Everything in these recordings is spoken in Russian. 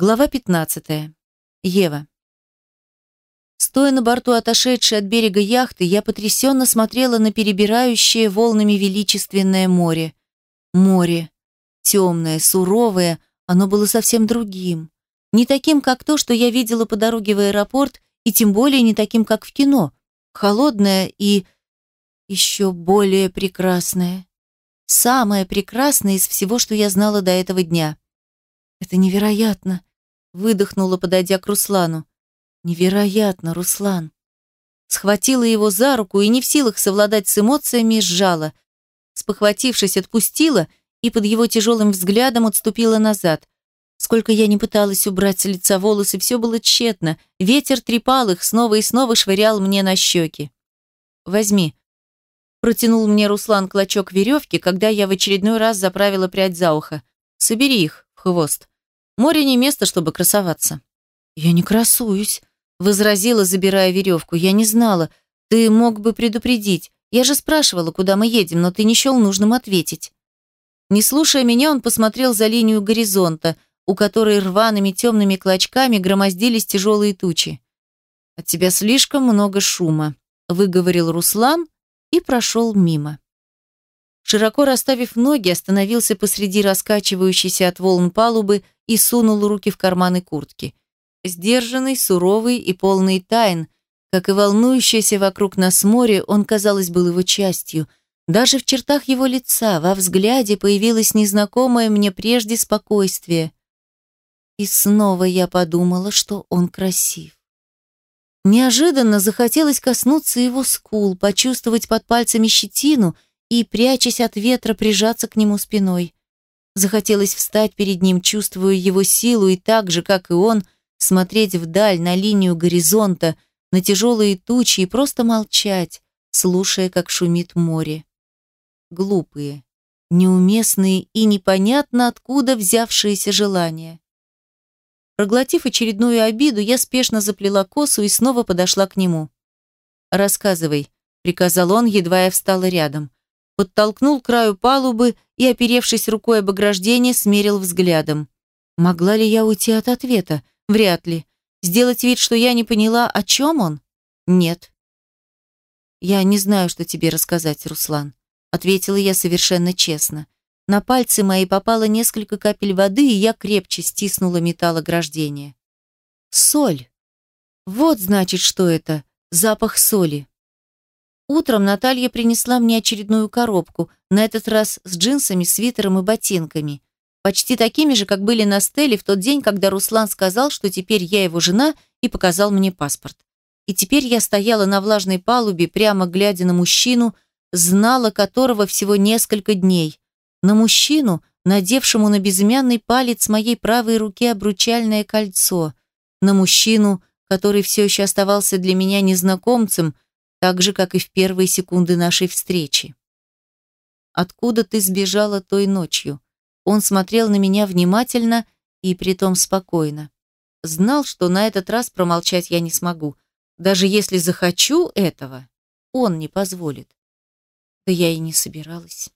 Глава 15. Ева. Стоя на борту отошедшей от берега яхты, я потрясенно смотрела на перебирающее волнами величественное море. Море. Темное, суровое, оно было совсем другим. Не таким, как то, что я видела по дороге в аэропорт, и тем более не таким, как в кино. Холодное и еще более прекрасное. Самое прекрасное из всего, что я знала до этого дня. Это невероятно, выдохнула, подойдя к Руслану. Невероятно, Руслан. Схватила его за руку и не в силах совладать с эмоциями, сжала. Спохватившись, отпустила и под его тяжелым взглядом отступила назад. Сколько я не пыталась убрать с лица волосы, все было тщетно. Ветер трепал их, снова и снова швырял мне на щеки. «Возьми». Протянул мне Руслан клочок веревки, когда я в очередной раз заправила прядь за ухо. «Собери их в хвост. Море не место, чтобы красоваться. Я не красуюсь, возразила, забирая веревку. Я не знала. Ты мог бы предупредить. Я же спрашивала, куда мы едем, но ты не счел нужным ответить. Не слушая меня, он посмотрел за линию горизонта, у которой рваными темными клочками громоздились тяжелые тучи. «От тебя слишком много шума», — выговорил Руслан и прошел мимо. Широко расставив ноги, остановился посреди раскачивающейся от волн палубы и сунул руки в карманы куртки. Сдержанный, суровый и полный тайн, как и волнующееся вокруг нас море, он, казалось, был его частью. Даже в чертах его лица, во взгляде появилось незнакомое мне прежде спокойствие. И снова я подумала, что он красив. Неожиданно захотелось коснуться его скул, почувствовать под пальцами щетину — и, прячась от ветра, прижаться к нему спиной. Захотелось встать перед ним, чувствуя его силу, и так же, как и он, смотреть вдаль, на линию горизонта, на тяжелые тучи и просто молчать, слушая, как шумит море. Глупые, неуместные и непонятно откуда взявшиеся желания. Проглотив очередную обиду, я спешно заплела косу и снова подошла к нему. «Рассказывай», — приказал он, едва я встала рядом подтолкнул к краю палубы и, оперевшись рукой об ограждение, смерил взглядом. Могла ли я уйти от ответа? Вряд ли. Сделать вид, что я не поняла, о чем он? Нет. «Я не знаю, что тебе рассказать, Руслан», — ответила я совершенно честно. На пальцы мои попало несколько капель воды, и я крепче стиснула металл ограждения. «Соль! Вот, значит, что это. Запах соли. Утром Наталья принесла мне очередную коробку, на этот раз с джинсами, свитером и ботинками. Почти такими же, как были на стеле в тот день, когда Руслан сказал, что теперь я его жена и показал мне паспорт. И теперь я стояла на влажной палубе, прямо глядя на мужчину, знала которого всего несколько дней. На мужчину, надевшему на безымянный палец моей правой руки обручальное кольцо. На мужчину, который все еще оставался для меня незнакомцем, так же, как и в первые секунды нашей встречи. «Откуда ты сбежала той ночью?» Он смотрел на меня внимательно и притом спокойно. Знал, что на этот раз промолчать я не смогу. Даже если захочу этого, он не позволит. Да я и не собиралась.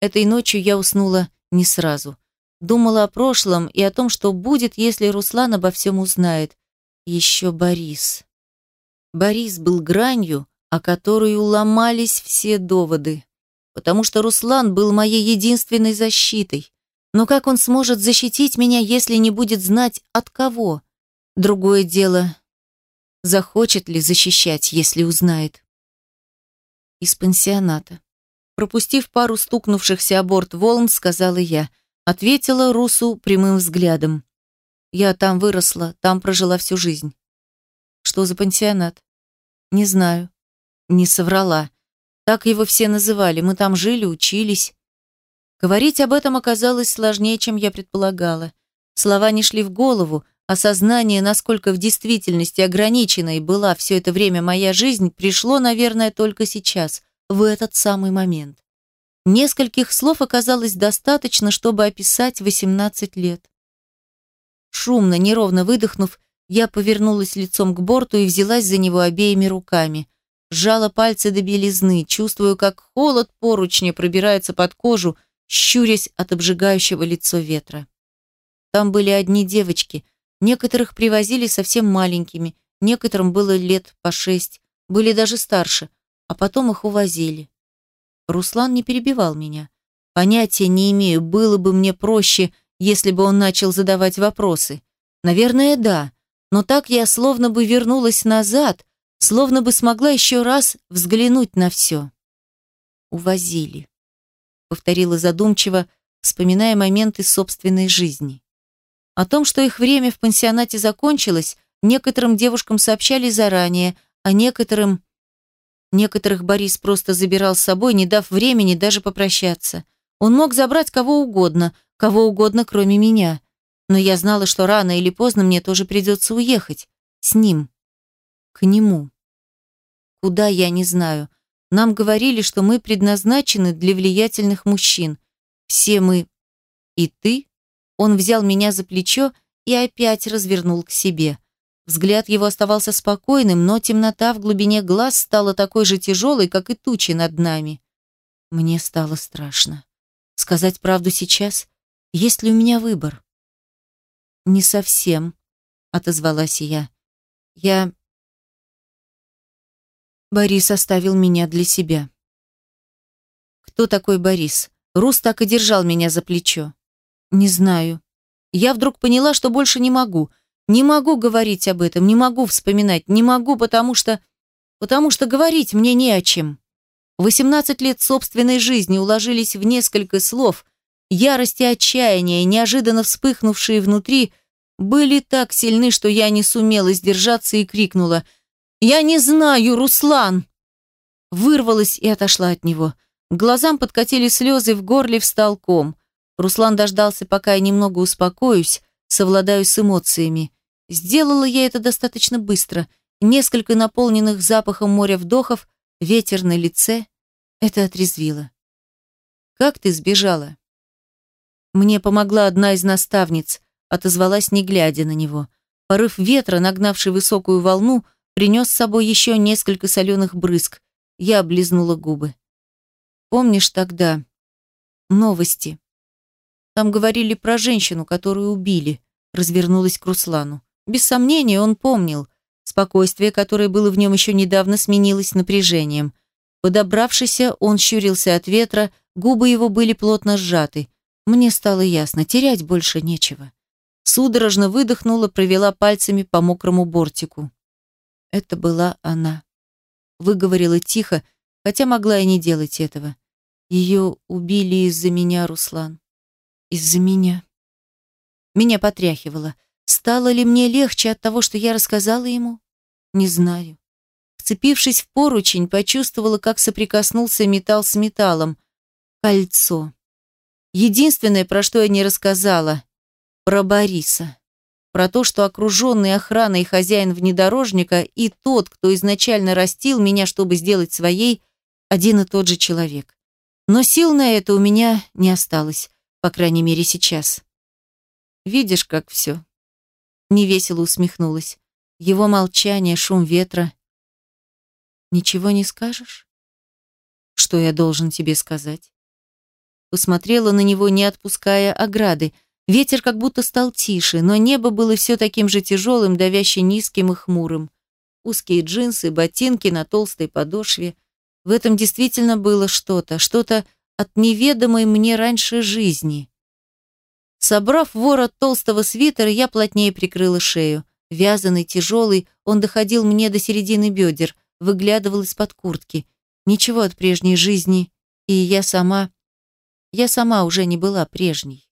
Этой ночью я уснула не сразу. Думала о прошлом и о том, что будет, если Руслан обо всем узнает. Еще Борис. Борис был гранью, о которую ломались все доводы, потому что Руслан был моей единственной защитой. Но как он сможет защитить меня, если не будет знать от кого? Другое дело, захочет ли защищать, если узнает. Из пансионата. Пропустив пару стукнувшихся о борт волн, сказала я. Ответила Русу прямым взглядом. Я там выросла, там прожила всю жизнь. Что за пансионат? Не знаю. Не соврала. Так его все называли. Мы там жили, учились. Говорить об этом оказалось сложнее, чем я предполагала. Слова не шли в голову, Осознание, насколько в действительности ограниченной была все это время моя жизнь, пришло, наверное, только сейчас, в этот самый момент. Нескольких слов оказалось достаточно, чтобы описать 18 лет. Шумно, неровно выдохнув, я повернулась лицом к борту и взялась за него обеими руками. Сжала пальцы до белизны, чувствую, как холод поручня пробирается под кожу, щурясь от обжигающего лицо ветра. там были одни девочки. Некоторых привозили совсем маленькими, некоторым было лет по шесть, были даже старше, а потом их увозили. Руслан не перебивал меня. Понятия не имею, было бы мне проще, если бы он начал задавать вопросы. Наверное, да, но так я словно бы вернулась назад, словно бы смогла еще раз взглянуть на все. «Увозили», — повторила задумчиво, вспоминая моменты собственной жизни. О том, что их время в пансионате закончилось, некоторым девушкам сообщали заранее, а некоторым... Некоторых Борис просто забирал с собой, не дав времени даже попрощаться. Он мог забрать кого угодно, кого угодно, кроме меня. Но я знала, что рано или поздно мне тоже придется уехать. С ним. К нему. Куда, я не знаю. Нам говорили, что мы предназначены для влиятельных мужчин. Все мы. И ты? Он взял меня за плечо и опять развернул к себе. Взгляд его оставался спокойным, но темнота в глубине глаз стала такой же тяжелой, как и тучи над нами. Мне стало страшно. Сказать правду сейчас? Есть ли у меня выбор? Не совсем, отозвалась я. Я... Борис оставил меня для себя. Кто такой Борис? Рус так и держал меня за плечо. Не знаю. Я вдруг поняла, что больше не могу. Не могу говорить об этом, не могу вспоминать, не могу, потому что... Потому что говорить мне не о чем. 18 лет собственной жизни уложились в несколько слов. Ярость и отчаяние, неожиданно вспыхнувшие внутри, были так сильны, что я не сумела сдержаться и крикнула «Я не знаю, Руслан!» Вырвалась и отошла от него. К глазам подкатили слезы, в горле встал ком. Руслан дождался, пока я немного успокоюсь, совладаю с эмоциями. Сделала я это достаточно быстро. Несколько наполненных запахом моря вдохов, ветер на лице. Это отрезвило. «Как ты сбежала?» Мне помогла одна из наставниц, отозвалась, не глядя на него. Порыв ветра, нагнавший высокую волну, принес с собой еще несколько соленых брызг. Я облизнула губы. «Помнишь тогда новости?» Там говорили про женщину, которую убили. Развернулась к Руслану. Без сомнения, он помнил. Спокойствие, которое было в нем еще недавно, сменилось напряжением. Подобравшийся, он щурился от ветра, губы его были плотно сжаты. Мне стало ясно, терять больше нечего. Судорожно выдохнула, провела пальцами по мокрому бортику. Это была она. Выговорила тихо, хотя могла и не делать этого. Ее убили из-за меня, Руслан. Из-за меня. Меня потряхивало. Стало ли мне легче от того, что я рассказала ему? Не знаю. Вцепившись в поручень, почувствовала, как соприкоснулся металл с металлом. Кольцо. Единственное, про что я не рассказала, про Бориса. Про то, что окруженный охраной хозяин внедорожника и тот, кто изначально растил меня, чтобы сделать своей, один и тот же человек. Но сил на это у меня не осталось по крайней мере сейчас. Видишь, как все. Невесело усмехнулась. Его молчание, шум ветра. Ничего не скажешь? Что я должен тебе сказать? Посмотрела на него, не отпуская ограды. Ветер как будто стал тише, но небо было все таким же тяжелым, давяще низким и хмурым. Узкие джинсы, ботинки на толстой подошве. В этом действительно было что-то, что-то от неведомой мне раньше жизни. Собрав ворот толстого свитера, я плотнее прикрыла шею. Вязаный, тяжелый, он доходил мне до середины бедер, выглядывал из-под куртки. Ничего от прежней жизни, и я сама... Я сама уже не была прежней.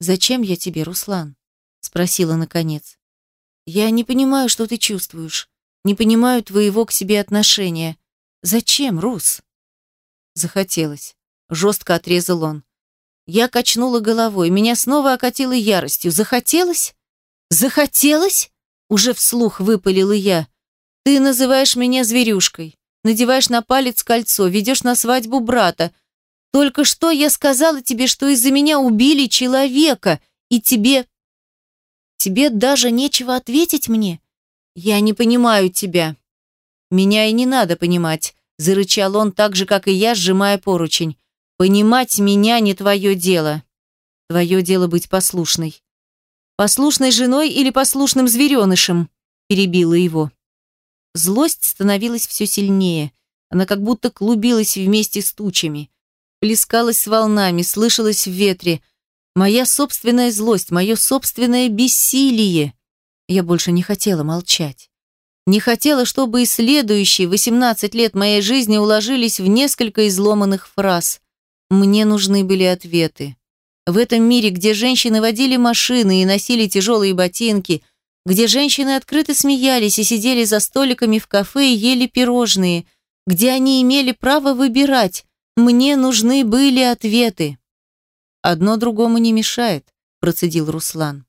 «Зачем я тебе, Руслан?» — спросила наконец. «Я не понимаю, что ты чувствуешь. Не понимаю твоего к себе отношения. Зачем, Рус?» Захотелось. Жестко отрезал он. Я качнула головой, меня снова окатило яростью. Захотелось? Захотелось? Уже вслух выпалила я. Ты называешь меня зверюшкой, надеваешь на палец кольцо, ведешь на свадьбу брата. Только что я сказала тебе, что из-за меня убили человека, и тебе... Тебе даже нечего ответить мне? Я не понимаю тебя. Меня и не надо понимать. Зарычал он так же, как и я, сжимая поручень. «Понимать меня не твое дело». Твое дело быть послушной. Послушной женой или послушным зверенышем? Перебила его. Злость становилась все сильнее. Она как будто клубилась вместе с тучами. Плескалась волнами, слышалась в ветре. Моя собственная злость, мое собственное бессилие. Я больше не хотела молчать. Не хотела, чтобы и следующие 18 лет моей жизни уложились в несколько изломанных фраз. Мне нужны были ответы. В этом мире, где женщины водили машины и носили тяжелые ботинки, где женщины открыто смеялись и сидели за столиками в кафе и ели пирожные, где они имели право выбирать, мне нужны были ответы. Одно другому не мешает, процедил Руслан.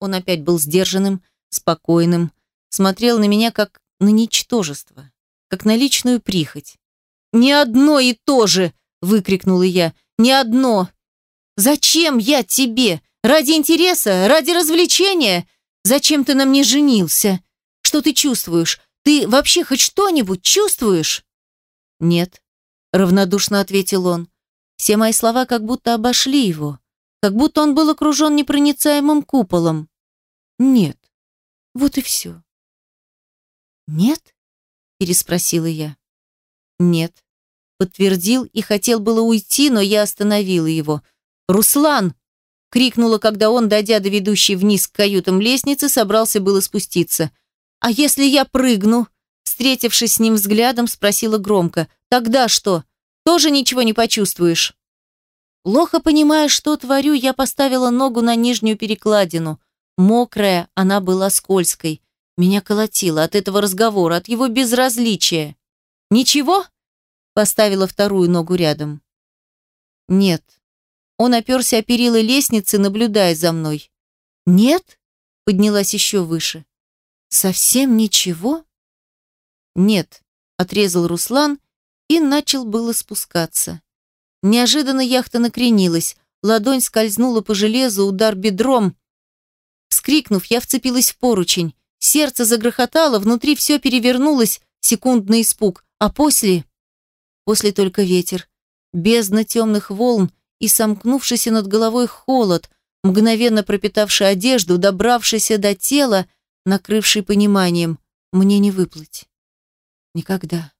Он опять был сдержанным, спокойным, смотрел на меня как на ничтожество, как на личную прихоть. «Не одно и то же!» – выкрикнула я. «Не одно! Зачем я тебе? Ради интереса? Ради развлечения? Зачем ты на мне женился? Что ты чувствуешь? Ты вообще хоть что-нибудь чувствуешь?» «Нет», – равнодушно ответил он. Все мои слова как будто обошли его, как будто он был окружен непроницаемым куполом. «Нет, вот и все». «Нет?» – переспросила я. «Нет», – подтвердил и хотел было уйти, но я остановила его. «Руслан!» – крикнула, когда он, дойдя до ведущей вниз к каютам лестницы, собрался было спуститься. «А если я прыгну?» Встретившись с ним взглядом, спросила громко. «Тогда что? Тоже ничего не почувствуешь?» Плохо понимая, что творю, я поставила ногу на нижнюю перекладину. Мокрая, она была скользкой. Меня колотило от этого разговора, от его безразличия. «Ничего?» Поставила вторую ногу рядом. «Нет». Он оперся о перила лестницы, наблюдая за мной. «Нет?» Поднялась еще выше. «Совсем ничего?» «Нет», — отрезал Руслан и начал было спускаться. Неожиданно яхта накренилась, ладонь скользнула по железу, удар бедром. Вскрикнув, я вцепилась в поручень. Сердце загрохотало, внутри все перевернулось, секундный испуг, а после... После только ветер, бездна темных волн и сомкнувшийся над головой холод, мгновенно пропитавший одежду, добравшийся до тела, накрывший пониманием, мне не выплыть. Никогда.